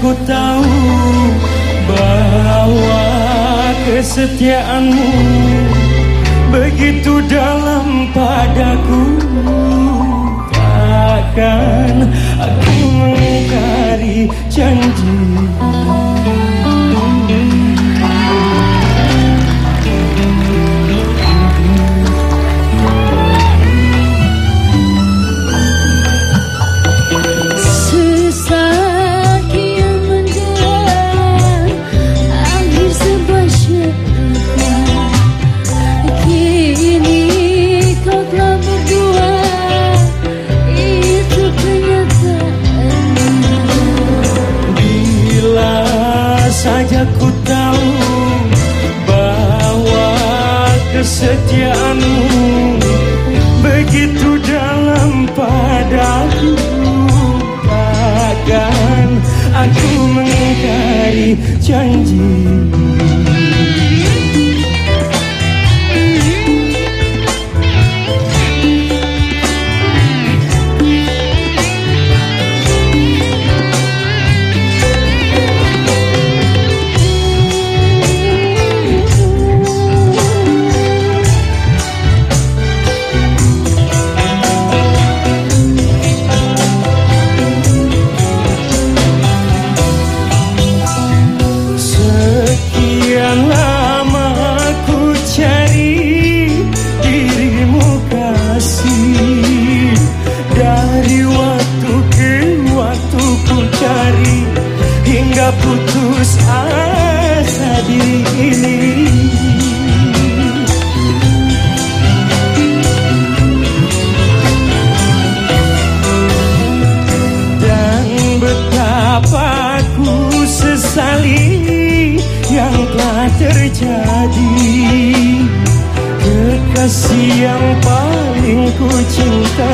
ku tahu bahwa kesetiaanmu begitu dalam padaku. Takkan aku saja ku tahu bahwa kesetiaanmu begitu dalam padaku. Takkan aku mengingkari janji putus asa diri. Ini Dan betapa ku sesali yang telah terjadi. Kekasih yang paling ku cinta